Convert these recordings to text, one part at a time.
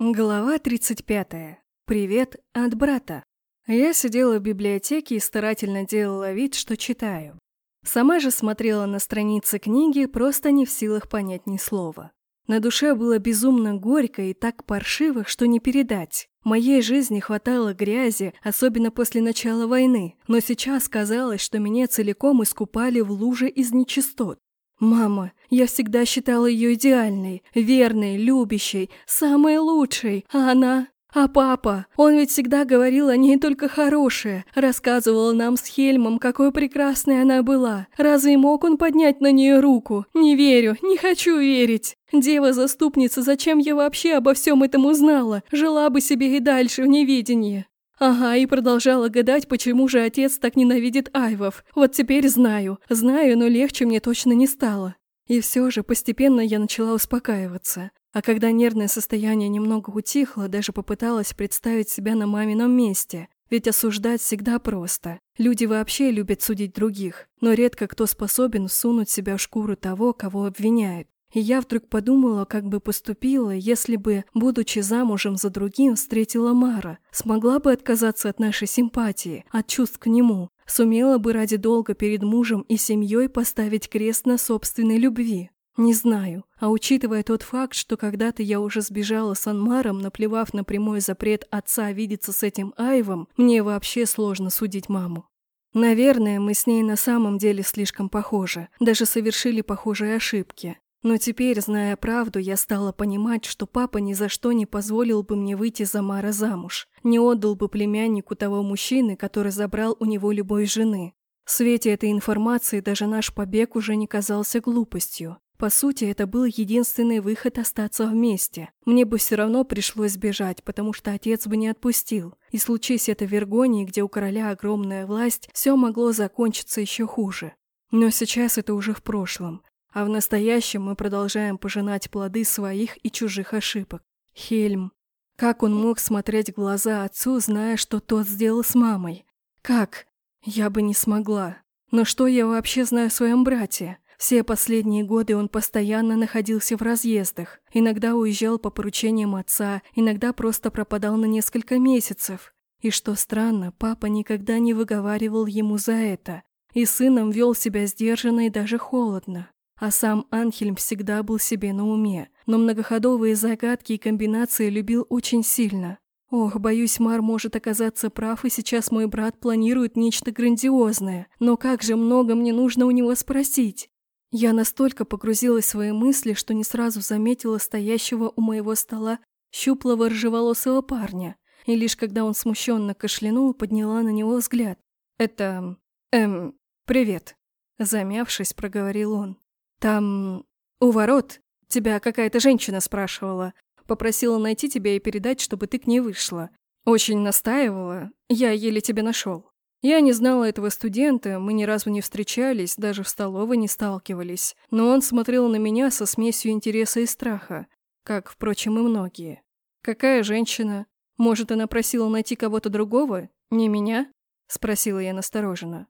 Глава 35. Привет от брата. Я сидела в библиотеке и старательно делала вид, что читаю. Сама же смотрела на страницы книги, просто не в силах понять ни слова. На душе было безумно горько и так паршиво, что не передать. Моей жизни хватало грязи, особенно после начала войны, но сейчас казалось, что меня целиком искупали в луже из нечистот. Мама, я всегда считала ее идеальной, верной, любящей, самой лучшей, а она... А папа, он ведь всегда говорил о ней только хорошее, рассказывал нам с Хельмом, какой прекрасной она была. Разве мог он поднять на нее руку? Не верю, не хочу верить. Дева-заступница, зачем я вообще обо всем этом узнала? Жила бы себе и дальше в неведении. Ага, и продолжала гадать, почему же отец так ненавидит Айвов. Вот теперь знаю. Знаю, но легче мне точно не стало. И все же постепенно я начала успокаиваться. А когда нервное состояние немного утихло, даже попыталась представить себя на мамином месте. Ведь осуждать всегда просто. Люди вообще любят судить других, но редко кто способен всунуть себя в шкуру того, кого обвиняют. И я вдруг подумала, как бы поступила, если бы, будучи замужем за другим, встретила Мара. Смогла бы отказаться от нашей симпатии, от чувств к нему. Сумела бы ради долга перед мужем и семьей поставить крест на собственной любви. Не знаю. А учитывая тот факт, что когда-то я уже сбежала с Анмаром, наплевав на прямой запрет отца видеться с этим Айвом, мне вообще сложно судить маму. Наверное, мы с ней на самом деле слишком похожи, даже совершили похожие ошибки. Но теперь, зная правду, я стала понимать, что папа ни за что не позволил бы мне выйти за Мара замуж, не отдал бы племяннику того мужчины, который забрал у него любой жены. В свете этой информации даже наш побег уже не казался глупостью. По сути, это был единственный выход остаться вместе. Мне бы все равно пришлось бежать, потому что отец бы не отпустил. И случись это в Вергонии, где у короля огромная власть, все могло закончиться еще хуже. Но сейчас это уже в прошлом. А в настоящем мы продолжаем пожинать плоды своих и чужих ошибок. Хельм. Как он мог смотреть в глаза отцу, зная, что тот сделал с мамой? Как? Я бы не смогла. Но что я вообще знаю о своем брате? Все последние годы он постоянно находился в разъездах. Иногда уезжал по поручениям отца, иногда просто пропадал на несколько месяцев. И что странно, папа никогда не выговаривал ему за это. И сыном вел себя сдержанно и даже холодно. А сам Анхельм всегда был себе на уме, но многоходовые загадки и комбинации любил очень сильно. Ох, боюсь, Мар может оказаться прав, и сейчас мой брат планирует нечто грандиозное. Но как же много мне нужно у него спросить? Я настолько погрузилась в свои мысли, что не сразу заметила стоящего у моего стола щуплого рыжеволосого парня, и лишь когда он смущенно кашлянул, подняла на него взгляд. «Это... эм... привет», — замявшись, проговорил он. «Там... у ворот тебя какая-то женщина спрашивала. Попросила найти тебя и передать, чтобы ты к ней вышла. Очень настаивала. Я еле тебя нашел. Я не знала этого студента, мы ни разу не встречались, даже в столовой не сталкивались. Но он смотрел на меня со смесью интереса и страха, как, впрочем, и многие. Какая женщина? Может, она просила найти кого-то другого? Не меня? Спросила я настороженно.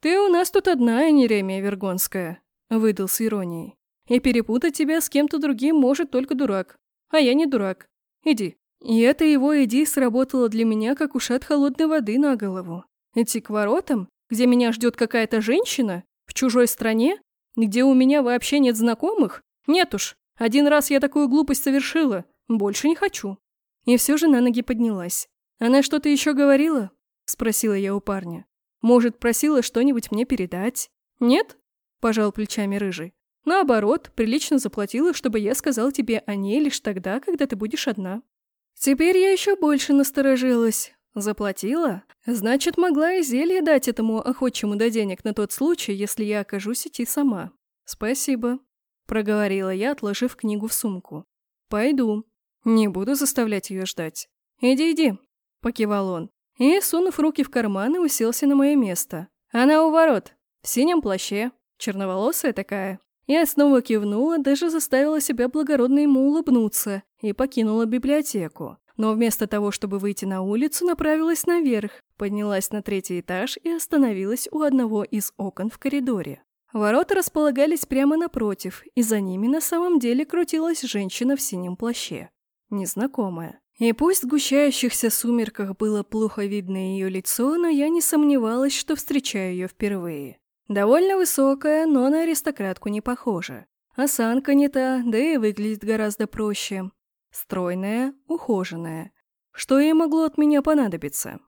«Ты у нас тут одна, Неремия Вергонская», Выдал с иронией. И перепутать тебя с кем-то другим может только дурак. А я не дурак. Иди. И это его «иди» сработало для меня, как ушат холодной воды на голову. Идти к воротам, где меня ждет какая-то женщина, в чужой стране, где у меня вообще нет знакомых? Нет уж, один раз я такую глупость совершила, больше не хочу. И все же на ноги поднялась. «Она что-то еще говорила?» – спросила я у парня. «Может, просила что-нибудь мне передать?» «Нет?» Пожал плечами рыжий. Наоборот, прилично заплатила, чтобы я сказал тебе о ней лишь тогда, когда ты будешь одна. Теперь я еще больше насторожилась. Заплатила? Значит, могла и зелье дать этому охотчему до денег на тот случай, если я окажусь идти сама. Спасибо, проговорила я, отложив книгу в сумку. Пойду. Не буду заставлять ее ждать. Иди, иди, покивал он. И, сунув руки в карманы, уселся на мое место. Она у ворот, в синем плаще, Черноволосая такая. Я снова кивнула, даже заставила себя благородно ему улыбнуться и покинула библиотеку. Но вместо того, чтобы выйти на улицу, направилась наверх, поднялась на третий этаж и остановилась у одного из окон в коридоре. Ворота располагались прямо напротив, и за ними на самом деле крутилась женщина в синем плаще. незнакомая. И пусть в сгущающихся сумерках было плохо видно ее лицо, но я не сомневалась, что встречаю ее впервые. Довольно высокая, но на аристократку не похожа. Осанка не та, да и выглядит гораздо проще. Стройная, ухоженная. Что ей могло от меня понадобиться?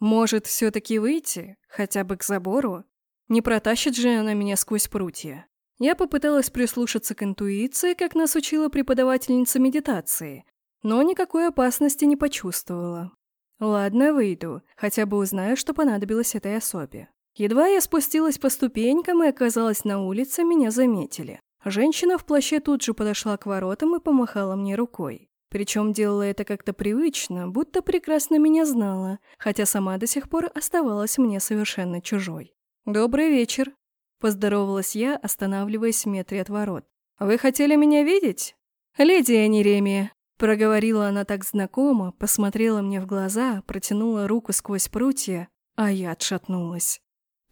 Может, все-таки выйти? Хотя бы к забору? Не протащит же она меня сквозь прутья. Я попыталась прислушаться к интуиции, как нас учила преподавательница медитации, но никакой опасности не почувствовала. Ладно, выйду, хотя бы узнаю, что понадобилось этой особе. Едва я спустилась по ступенькам и оказалась на улице, меня заметили. Женщина в плаще тут же подошла к воротам и помахала мне рукой. Причем делала это как-то привычно, будто прекрасно меня знала, хотя сама до сих пор оставалась мне совершенно чужой. «Добрый вечер», – поздоровалась я, останавливаясь в метре от ворот. «Вы хотели меня видеть?» «Леди Анеремия», – проговорила она так знакомо, посмотрела мне в глаза, протянула руку сквозь прутья, а я отшатнулась.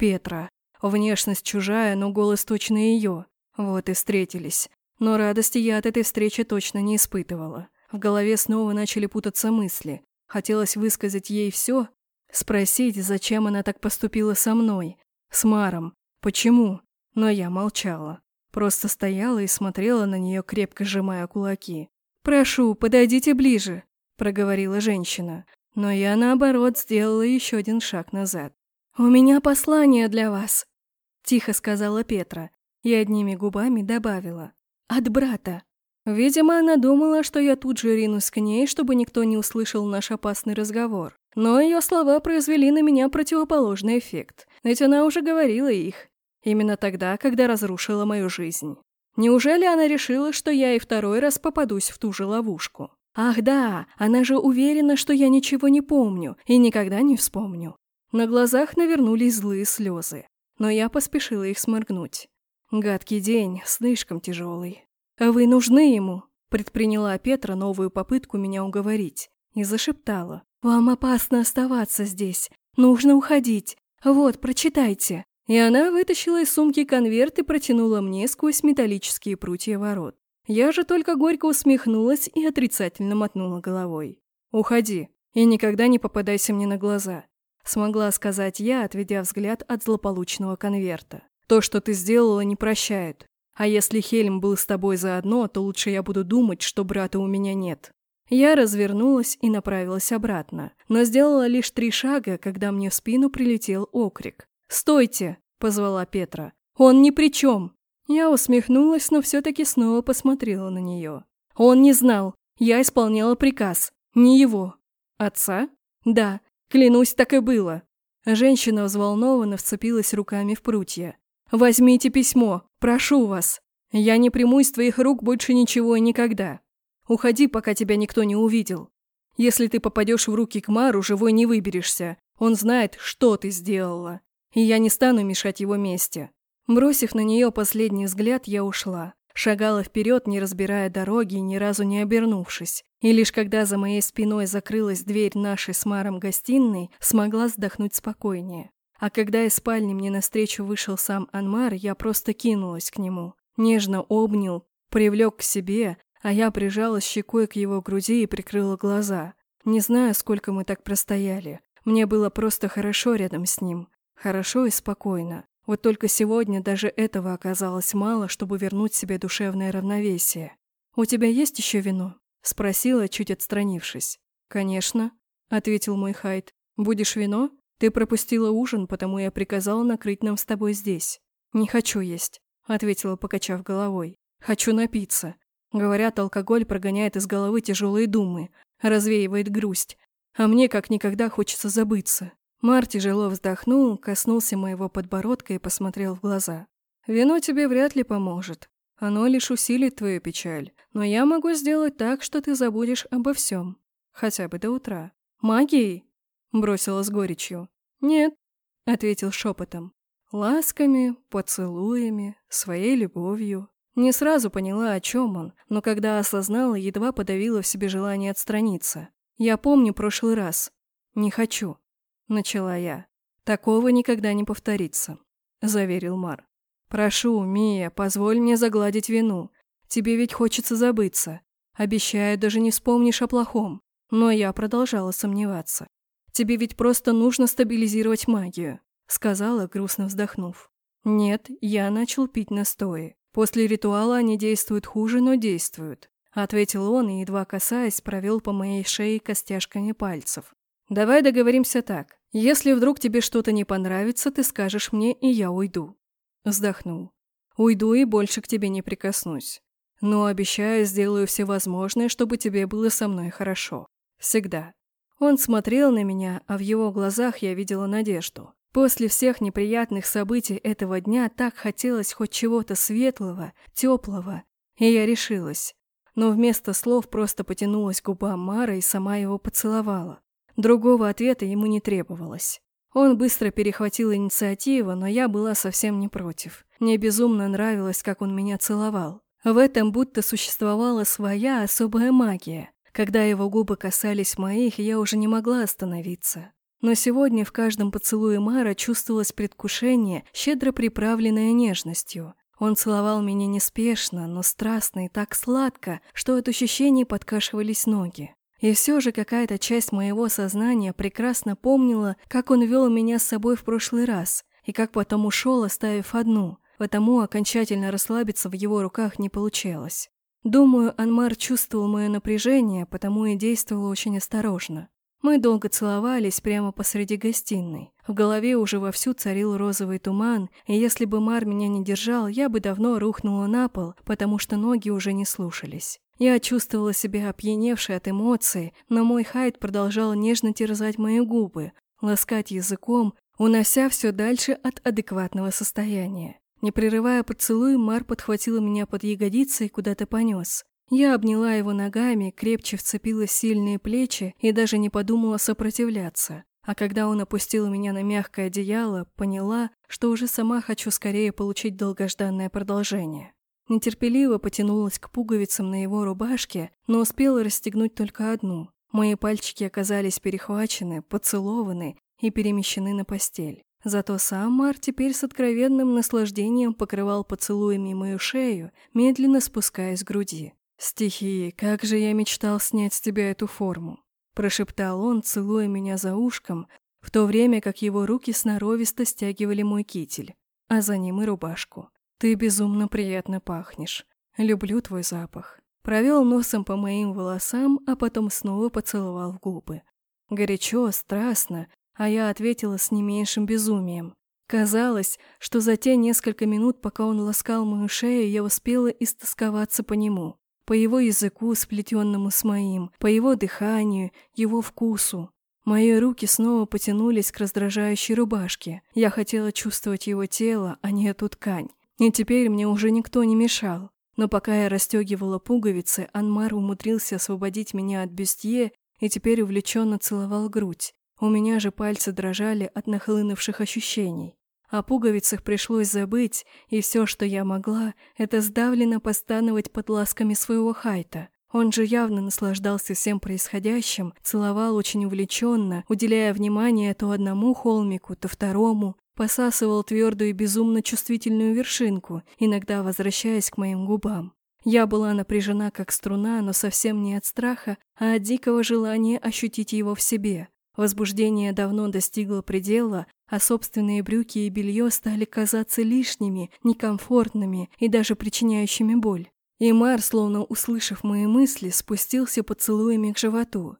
Петра. Внешность чужая, но голос точно ее. Вот и встретились. Но радости я от этой встречи точно не испытывала. В голове снова начали путаться мысли. Хотелось высказать ей все, спросить, зачем она так поступила со мной, с Маром, почему, но я молчала. Просто стояла и смотрела на нее, крепко сжимая кулаки. «Прошу, подойдите ближе», – проговорила женщина. Но я, наоборот, сделала еще один шаг назад. «У меня послание для вас», – тихо сказала Петра и одними губами добавила. «От брата». Видимо, она думала, что я тут же ринусь к ней, чтобы никто не услышал наш опасный разговор. Но ее слова произвели на меня противоположный эффект, ведь она уже говорила их. Именно тогда, когда разрушила мою жизнь. Неужели она решила, что я и второй раз попадусь в ту же ловушку? Ах да, она же уверена, что я ничего не помню и никогда не вспомню. На глазах навернулись злые слезы, но я поспешила их сморгнуть. Гадкий день, слишком тяжелый. А вы нужны ему, предприняла Петра новую попытку меня уговорить и зашептала. Вам опасно оставаться здесь. Нужно уходить. Вот, прочитайте. И она вытащила из сумки конверт и протянула мне сквозь металлические прутья ворот. Я же только горько усмехнулась и отрицательно мотнула головой. «Уходи и никогда не попадайся мне на глаза», смогла сказать я, отведя взгляд от злополучного конверта. То, что ты сделала, не прощает. А если Хельм был с тобой заодно, то лучше я буду думать, что брата у меня нет». Я развернулась и направилась обратно, но сделала лишь три шага, когда мне в спину прилетел окрик. «Стойте!» – позвала Петра. «Он ни при чем!» Я усмехнулась, но все-таки снова посмотрела на нее. «Он не знал. Я исполняла приказ. Не его». «Отца?» «Да. Клянусь, так и было». Женщина взволнованно вцепилась руками в прутья. Возьмите письмо, прошу вас. Я не приму из твоих рук больше ничего и никогда. Уходи, пока тебя никто не увидел. Если ты попадешь в руки к Мару, живой не выберешься. Он знает, что ты сделала. И я не стану мешать его мести. Бросив на нее последний взгляд, я ушла. Шагала вперед, не разбирая дороги, ни разу не обернувшись. И лишь когда за моей спиной закрылась дверь нашей с Маром гостиной, смогла вздохнуть спокойнее. А когда из спальни мне навстречу вышел сам Анмар, я просто кинулась к нему. Нежно обнял, привлек к себе, а я прижалась щекой к его груди и прикрыла глаза. Не знаю, сколько мы так простояли. Мне было просто хорошо рядом с ним. Хорошо и спокойно. Вот только сегодня даже этого оказалось мало, чтобы вернуть себе душевное равновесие. «У тебя есть еще вино?» – спросила, чуть отстранившись. «Конечно», – ответил мой Хайд. «Будешь вино?» Ты пропустила ужин, потому я приказала накрыть нам с тобой здесь. Не хочу есть, ответила, покачав головой. Хочу напиться. Говорят, алкоголь прогоняет из головы тяжелые думы, развеивает грусть. А мне как никогда хочется забыться. Мар тяжело вздохнул, коснулся моего подбородка и посмотрел в глаза. «Вино тебе вряд ли поможет. Оно лишь усилит твою печаль. Но я могу сделать так, что ты забудешь обо всем. Хотя бы до утра. Магией?» Бросила с горечью. «Нет», — ответил шепотом. Ласками, поцелуями, своей любовью. Не сразу поняла, о чем он, но когда осознала, едва подавила в себе желание отстраниться. «Я помню прошлый раз. Не хочу», — начала я. «Такого никогда не повторится», — заверил Мар. «Прошу, Мия, позволь мне загладить вину. Тебе ведь хочется забыться. Обещаю, даже не вспомнишь о плохом. Но я продолжала сомневаться. Тебе ведь просто нужно стабилизировать магию, сказала, грустно вздохнув. Нет, я начал пить настои. После ритуала они действуют хуже, но действуют. Ответил он и, едва касаясь, провел по моей шее костяшками пальцев. Давай договоримся так. Если вдруг тебе что-то не понравится, ты скажешь мне, и я уйду. Вздохнул. Уйду и больше к тебе не прикоснусь. Но обещаю, сделаю все возможное, чтобы тебе было со мной хорошо. Всегда. Он смотрел на меня, а в его глазах я видела надежду. После всех неприятных событий этого дня так хотелось хоть чего-то светлого, теплого, и я решилась. Но вместо слов просто потянулась к губам Мара и сама его поцеловала. Другого ответа ему не требовалось. Он быстро перехватил инициативу, но я была совсем не против. Мне безумно нравилось, как он меня целовал. В этом будто существовала своя особая магия. Когда его губы касались моих, я уже не могла остановиться. Но сегодня в каждом поцелуе Мара чувствовалось предвкушение, щедро приправленное нежностью. Он целовал меня неспешно, но страстно и так сладко, что от ощущений подкашивались ноги. И все же какая-то часть моего сознания прекрасно помнила, как он вел меня с собой в прошлый раз, и как потом ушел, оставив одну, потому окончательно расслабиться в его руках не получалось. Думаю, Анмар чувствовал мое напряжение, потому и действовал очень осторожно. Мы долго целовались прямо посреди гостиной. В голове уже вовсю царил розовый туман, и если бы Мар меня не держал, я бы давно рухнула на пол, потому что ноги уже не слушались. Я чувствовала себя опьяневшей от эмоций, но мой Хайд продолжал нежно терзать мои губы, ласкать языком, унося все дальше от адекватного состояния. Не прерывая поцелуй, Мар подхватила меня под ягодицы и куда-то понес. Я обняла его ногами, крепче вцепила сильные плечи и даже не подумала сопротивляться. А когда он опустил меня на мягкое одеяло, поняла, что уже сама хочу скорее получить долгожданное продолжение. Нетерпеливо потянулась к пуговицам на его рубашке, но успела расстегнуть только одну. Мои пальчики оказались перехвачены, поцелованы и перемещены на постель. Зато сам Мар теперь с откровенным наслаждением покрывал поцелуями мою шею, медленно спускаясь с груди. «Стихии, как же я мечтал снять с тебя эту форму!» Прошептал он, целуя меня за ушком, в то время как его руки сноровисто стягивали мой китель, а за ним и рубашку. «Ты безумно приятно пахнешь. Люблю твой запах». Провел носом по моим волосам, а потом снова поцеловал в губы. Горячо, страстно, а я ответила с не меньшим безумием. Казалось, что за те несколько минут, пока он ласкал мою шею, я успела истосковаться по нему. По его языку, сплетенному с моим, по его дыханию, его вкусу. Мои руки снова потянулись к раздражающей рубашке. Я хотела чувствовать его тело, а не эту ткань. И теперь мне уже никто не мешал. Но пока я расстегивала пуговицы, Анмар умудрился освободить меня от бюстье и теперь увлеченно целовал грудь. У меня же пальцы дрожали от нахлынувших ощущений. О пуговицах пришлось забыть, и все, что я могла, это сдавленно постановать под ласками своего хайта. Он же явно наслаждался всем происходящим, целовал очень увлеченно, уделяя внимание то одному холмику, то второму, Посасывал твердую безумно чувствительную вершинку, иногда возвращаясь к моим губам. Я была напряжена как струна, но совсем не от страха, а от дикого желания ощутить его в себе. Возбуждение давно достигло предела, а собственные брюки и белье стали казаться лишними, некомфортными и даже причиняющими боль. И Мар, словно услышав мои мысли, спустился поцелуями к животу.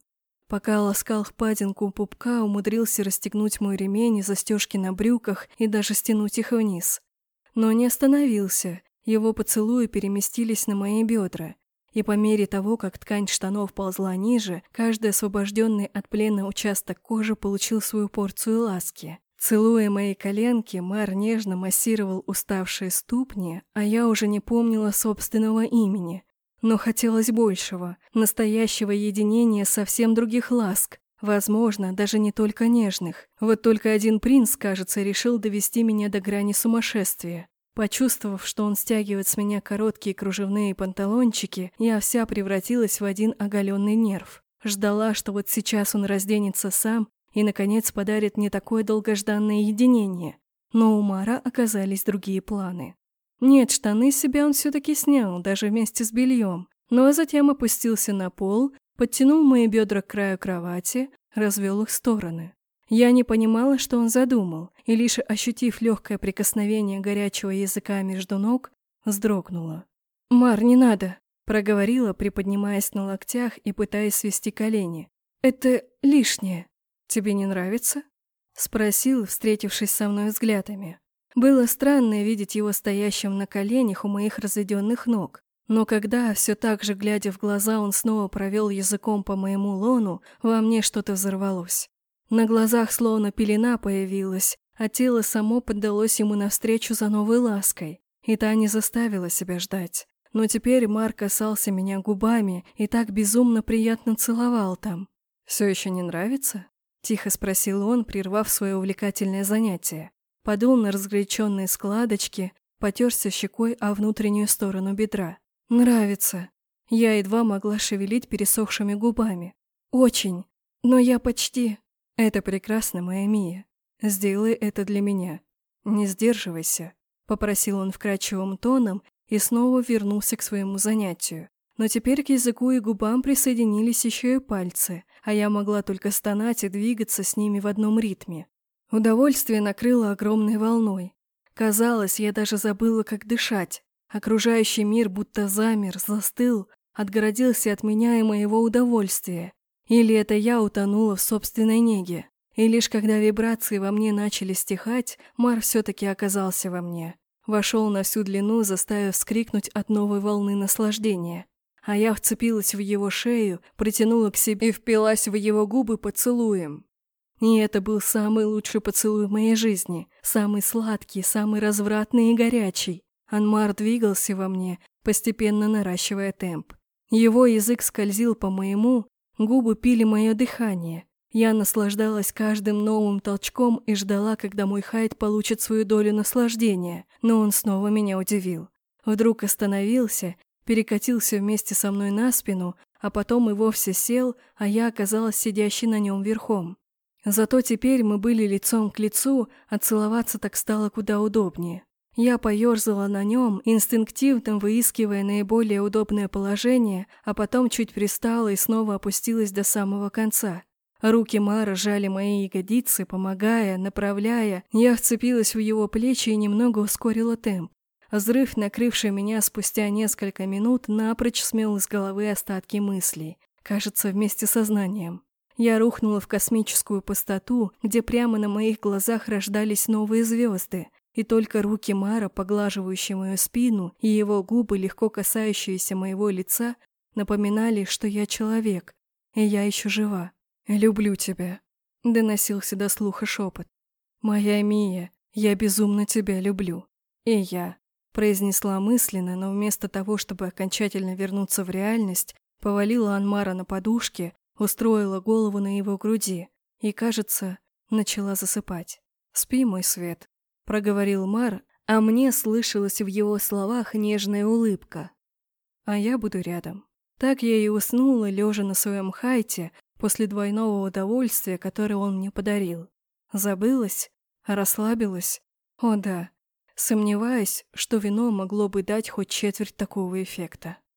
Пока ласкал впадинку пупка, умудрился расстегнуть мой ремень и застежки на брюках и даже стянуть их вниз. Но не остановился, его поцелуи переместились на мои бедра, и по мере того, как ткань штанов ползла ниже, каждый освобожденный от плена участок кожи получил свою порцию ласки. Целуя мои коленки, Мар нежно массировал уставшие ступни, а я уже не помнила собственного имени, но хотелось большего, настоящего единения совсем других ласк, возможно, даже не только нежных. Вот только один принц, кажется, решил довести меня до грани сумасшествия. Почувствовав, что он стягивает с меня короткие кружевные панталончики, я вся превратилась в один оголенный нерв. Ждала, что вот сейчас он разденется сам и, наконец, подарит мне такое долгожданное единение. Но у Мара оказались другие планы. Нет, штаны с себя он все-таки снял, даже вместе с бельем. но затем опустился на пол, подтянул мои бедра к краю кровати, развел их стороны. Я не понимала, что он задумал, и лишь ощутив легкое прикосновение горячего языка между ног, вздрогнула. «Мар, не надо!» – проговорила, приподнимаясь на локтях и пытаясь свести колени. «Это лишнее. Тебе не нравится?» – спросил, встретившись со мной взглядами. Было странно видеть его стоящим на коленях у моих разведенных ног, но когда, все так же глядя в глаза, он снова провел языком по моему лону, во мне что-то взорвалось. На глазах словно пелена появилась, а тело само поддалось ему навстречу за новой лаской, и та не заставила себя ждать. Но теперь Марк касался меня губами и так безумно приятно целовал там. «Все еще не нравится?» – тихо спросил он, прервав свое увлекательное занятие. Подул на разгоряченные складочки, потерся щекой о внутреннюю сторону бедра. «Нравится». Я едва могла шевелить пересохшими губами. «Очень. Но я почти...» «Это прекрасно, моя Мия. Сделай это для меня. Не сдерживайся», — попросил он вкрадчивым тоном и снова вернулся к своему занятию. Но теперь к языку и губам присоединились еще и пальцы, а я могла только стонать и двигаться с ними в одном ритме. Удовольствие накрыло огромной волной. Казалось, я даже забыла, как дышать. Окружающий мир будто замер, застыл, отгородился от меня и моего удовольствия. Или это я утонула в собственной неге. И лишь когда вибрации во мне начали стихать, Мар все-таки оказался во мне. Вошел на всю длину, заставив вскрикнуть от новой волны наслаждения. А я вцепилась в его шею, притянула к себе и впилась в его губы поцелуем. И это был самый лучший поцелуй в моей жизни, самый сладкий, самый развратный и горячий. Анмар двигался во мне, постепенно наращивая темп. Его язык скользил по моему, губы пили мое дыхание. Я наслаждалась каждым новым толчком и ждала, когда мой хайт получит свою долю наслаждения, но он снова меня удивил. Вдруг остановился, перекатился вместе со мной на спину, а потом и вовсе сел, а я оказалась сидящей на нем верхом. Зато теперь мы были лицом к лицу, а целоваться так стало куда удобнее. Я поёрзала на нем, инстинктивно выискивая наиболее удобное положение, а потом чуть пристала и снова опустилась до самого конца. Руки Мара жали мои ягодицы, помогая, направляя. Я вцепилась в его плечи и немного ускорила темп. Взрыв, накрывший меня спустя несколько минут, напрочь смел из головы остатки мыслей. Кажется, вместе со знанием. Я рухнула в космическую пустоту, где прямо на моих глазах рождались новые звезды, и только руки Мара, поглаживающие мою спину, и его губы, легко касающиеся моего лица, напоминали, что я человек, и я еще жива. «Люблю тебя», — доносился до слуха шепот. «Моя Мия, я безумно тебя люблю». «И я», — произнесла мысленно, но вместо того, чтобы окончательно вернуться в реальность, повалила Анмара на подушке, устроила голову на его груди и, кажется, начала засыпать. «Спи, мой свет», — проговорил Мар, а мне слышалась в его словах нежная улыбка. «А я буду рядом». Так я и уснула, лежа на своем хайте, после двойного удовольствия, которое он мне подарил. Забылась? Расслабилась? О да, сомневаясь, что вино могло бы дать хоть четверть такого эффекта.